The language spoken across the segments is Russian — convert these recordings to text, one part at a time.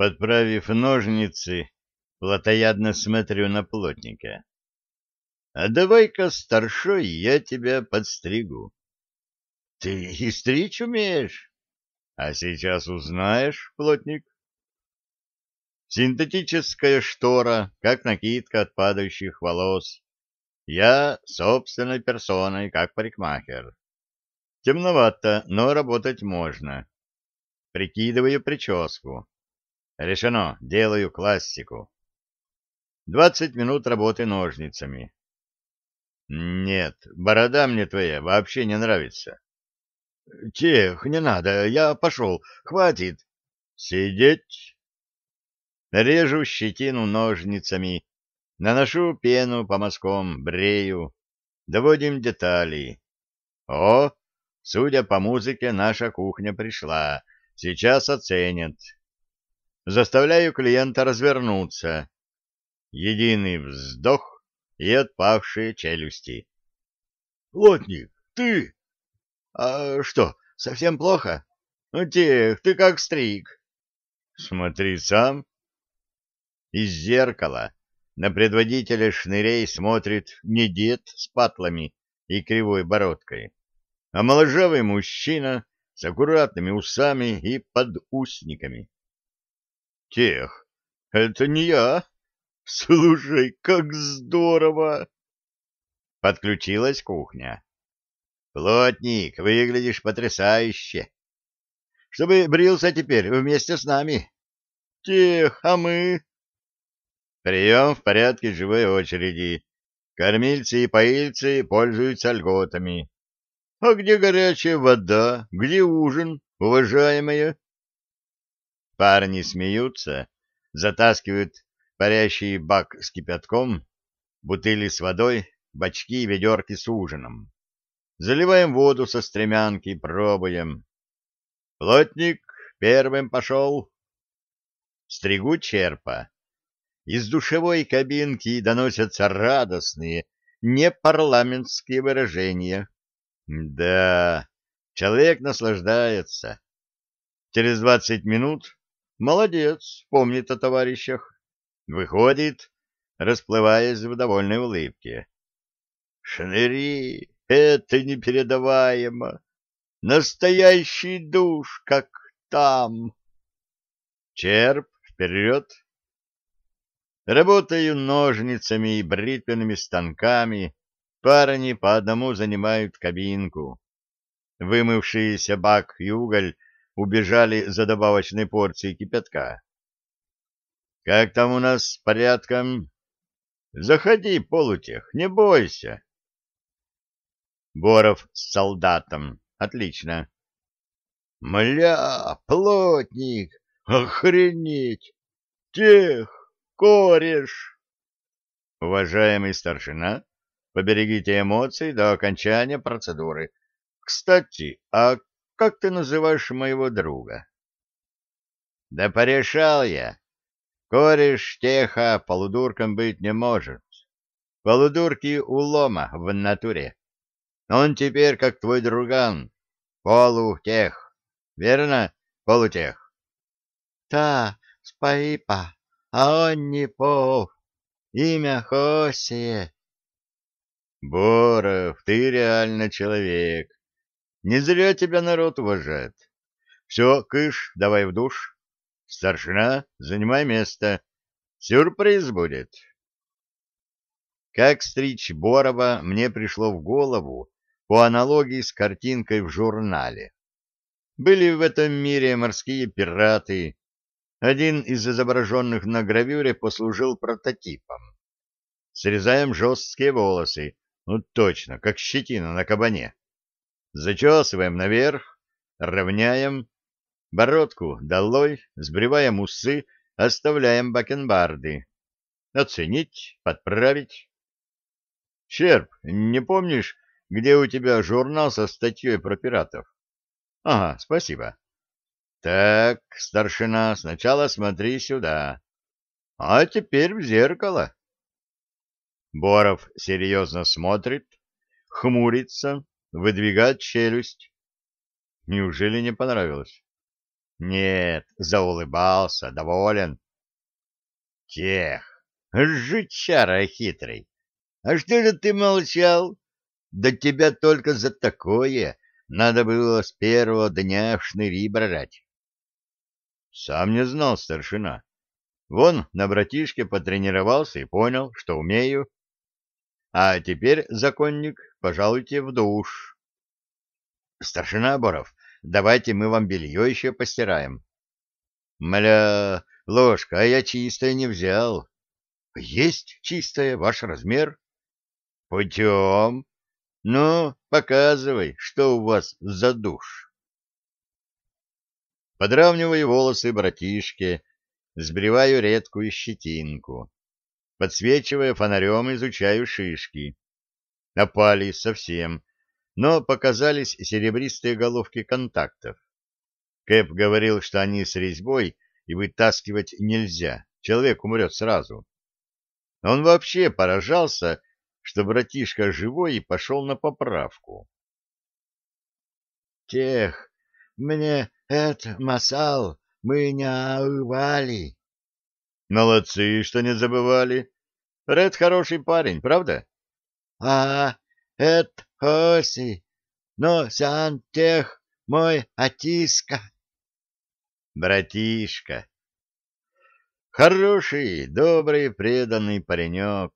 Подправив ножницы, плотоядно смотрю на плотника. — А давай-ка, старшой, я тебя подстригу. — Ты и стричь умеешь? — А сейчас узнаешь, плотник. Синтетическая штора, как накидка от падающих волос. Я собственной персоной, как парикмахер. Темновато, но работать можно. Прикидываю прическу. Решено, делаю классику. Двадцать минут работы ножницами. Нет, борода мне твоя вообще не нравится. Тех, не надо, я пошел, хватит. Сидеть. Режу щетину ножницами, наношу пену по мазкам, брею, доводим детали. О, судя по музыке, наша кухня пришла, сейчас оценят. Заставляю клиента развернуться. Единый вздох и отпавшие челюсти. «Плотник, ты!» «А что, совсем плохо?» «Ну, тех, ты как стриг!» «Смотри сам!» Из зеркала на предводителя шнырей смотрит не дед с патлами и кривой бородкой, а моложавый мужчина с аккуратными усами и подусниками. Тех. Это не я. Слушай, как здорово! Подключилась кухня. Плотник, выглядишь потрясающе. Чтобы брился теперь вместе с нами. Тех, а мы? Прием в порядке живой очереди. Кормильцы и поильцы пользуются льготами. А где горячая вода? Где ужин, уважаемая? Парни смеются, затаскивают парящий бак с кипятком, бутыли с водой, бачки и ведерки с ужином. Заливаем воду со стремянки, пробуем. Плотник первым пошел. Стригу черпа. Из душевой кабинки доносятся радостные, непарламентские выражения. Да, человек наслаждается. Через двадцать минут Молодец, помнит о товарищах. Выходит, расплываясь в довольной улыбке. Шныри, это непередаваемо. Настоящий душ, как там. Черп, вперед. Работаю ножницами и бритвенными станками. Парни по одному занимают кабинку. Вымывшийся бак и уголь убежали за добавочной порцией кипятка. — Как там у нас с порядком? — Заходи, полутех, не бойся. Боров с солдатом. Отлично. — Мля, плотник, охренеть! Тех, кореш! Уважаемый старшина, поберегите эмоции до окончания процедуры. Кстати, а как ты называешь моего друга? — Да порешал я. Кореш Теха полудурком быть не может. Полудурки улома в натуре. Он теперь как твой друган. Полутех. Верно? Полутех. — Та, спаипа, а он не пов. Имя Хосе. — Боров, ты реально человек. Не зря тебя народ уважает. Все, кыш, давай в душ. Старшина, занимай место. Сюрприз будет. Как стричь Борова мне пришло в голову по аналогии с картинкой в журнале. Были в этом мире морские пираты. Один из изображенных на гравюре послужил прототипом. Срезаем жесткие волосы, ну точно, как щетина на кабане. Зачесываем наверх, равняем, бородку долой, сбриваем усы, оставляем бакенбарды. Оценить, подправить. Черп, не помнишь, где у тебя журнал со статьей про пиратов? Ага, спасибо. Так, старшина, сначала смотри сюда. А теперь в зеркало. Боров серьезно смотрит, хмурится, выдвигать челюсть. Неужели не понравилось? Нет, заулыбался, доволен. Тех, жучара хитрый, а что же ты молчал? Да тебя только за такое надо было с первого дня в шныри брать. Сам не знал старшина. Вон на братишке потренировался и понял, что умею. А теперь, законник, пожалуйте в душ. Старшина Боров, давайте мы вам белье еще постираем. Мля, ложка, а я чистое не взял. Есть чистое, ваш размер. Путем. Ну, показывай, что у вас за душ. Подравниваю волосы братишке, сбриваю редкую щетинку подсвечивая фонарем, изучаю шишки. Напали совсем, но показались серебристые головки контактов. Кэп говорил, что они с резьбой и вытаскивать нельзя, человек умрет сразу. Он вообще поражался, что братишка живой и пошел на поправку. «Тех, мне это масал, мы не аували!» Молодцы, что не забывали. Ред хороший парень, правда? А, это Хоси, но сантех мой отиска. Братишка. Хороший, добрый, преданный паренек.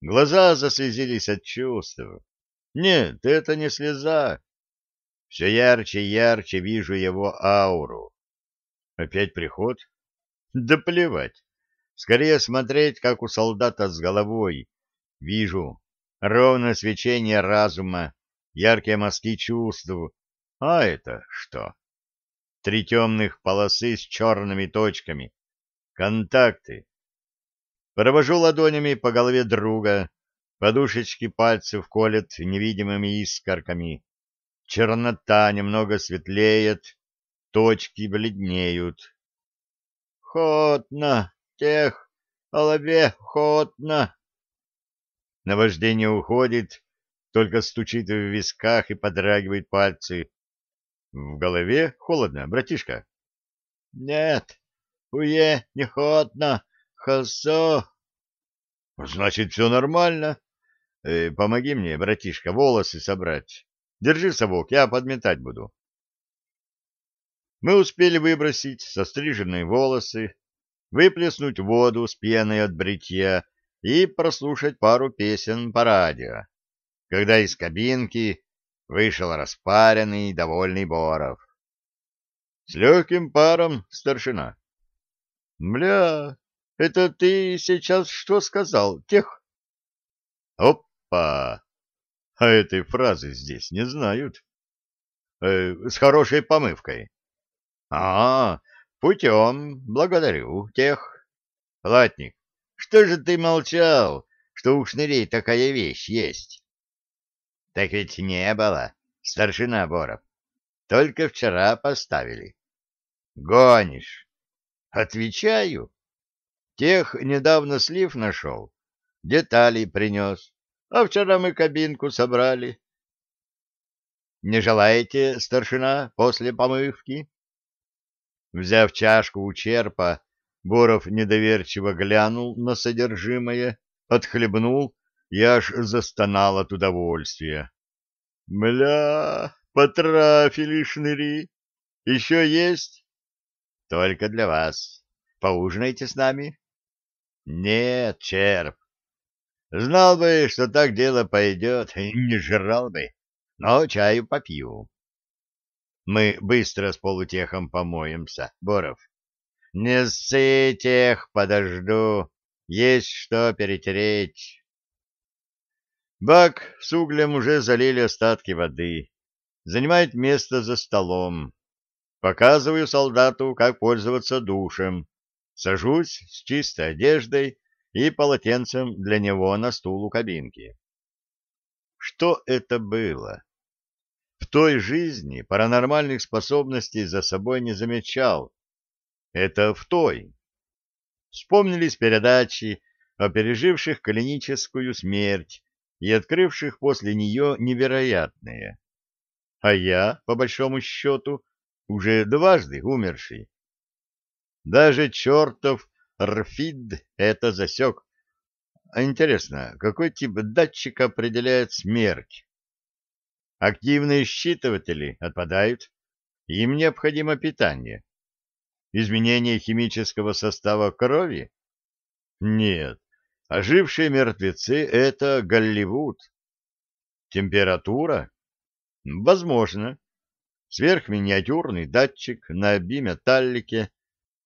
Глаза заслезились от чувств. Нет, это не слеза. Все ярче и ярче вижу его ауру. Опять приход? Да плевать. Скорее смотреть, как у солдата с головой. Вижу. Ровно свечение разума, яркие мазки чувств. А это что? Три темных полосы с черными точками. Контакты. Провожу ладонями по голове друга. Подушечки пальцев колят невидимыми искорками. Чернота немного светлеет, точки бледнеют. «Ходно!» тех, лобе охотно. Наваждение уходит, только стучит в висках и подрагивает пальцы. В голове холодно, братишка. — Нет, уе, неохотно, хосо. — Значит, все нормально. Э, помоги мне, братишка, волосы собрать. Держи совок, я подметать буду. Мы успели выбросить состриженные волосы, выплеснуть воду с пеной от бритья и прослушать пару песен по радио, когда из кабинки вышел распаренный и довольный Боров. — С легким паром, старшина. — Мля, это ты сейчас что сказал, тех? — Опа! А этой фразы здесь не знают. Э, — С хорошей помывкой. — А, Путем, благодарю тех. Латник, что же ты молчал, что у шнырей такая вещь есть? Так ведь не было, старшина Боров. Только вчера поставили. Гонишь. Отвечаю. Тех недавно слив нашел, детали принес, а вчера мы кабинку собрали. Не желаете, старшина, после помывки? Взяв чашку у черпа, Боров недоверчиво глянул на содержимое, отхлебнул и аж застонал от удовольствия. — Мля, потрафили шныри. Еще есть? — Только для вас. Поужинайте с нами. — Нет, черп. Знал бы, что так дело пойдет, не жрал бы, но чаю попью. Мы быстро с полутехом помоемся, Боров. Не ссы тех, подожду. Есть что перетереть. Бак с углем уже залили остатки воды. Занимает место за столом. Показываю солдату, как пользоваться душем. Сажусь с чистой одеждой и полотенцем для него на стул у кабинки. Что это было? В той жизни паранормальных способностей за собой не замечал. Это в той. Вспомнились передачи о переживших клиническую смерть и открывших после нее невероятные. А я, по большому счету, уже дважды умерший. Даже чертов Рфид это засек. А интересно, какой тип датчика определяет смерть? Активные считыватели отпадают, им необходимо питание. Изменение химического состава крови? Нет, ожившие мертвецы — это Голливуд. Температура? Возможно. Сверхминиатюрный датчик на биметаллике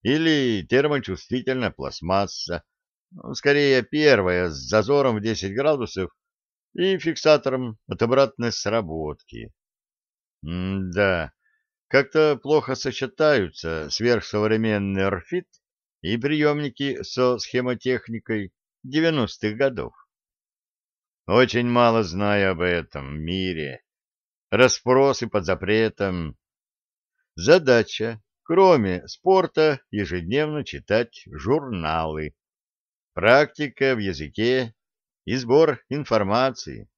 или термочувствительная пластмасса. Скорее, первая с зазором в 10 градусов и фиксатором от обратной сработки. М да, как-то плохо сочетаются сверхсовременный РФИТ и приемники со схемотехникой 90-х годов. Очень мало знаю об этом мире. Распросы под запретом. Задача, кроме спорта, ежедневно читать журналы. Практика в языке и сбор информации.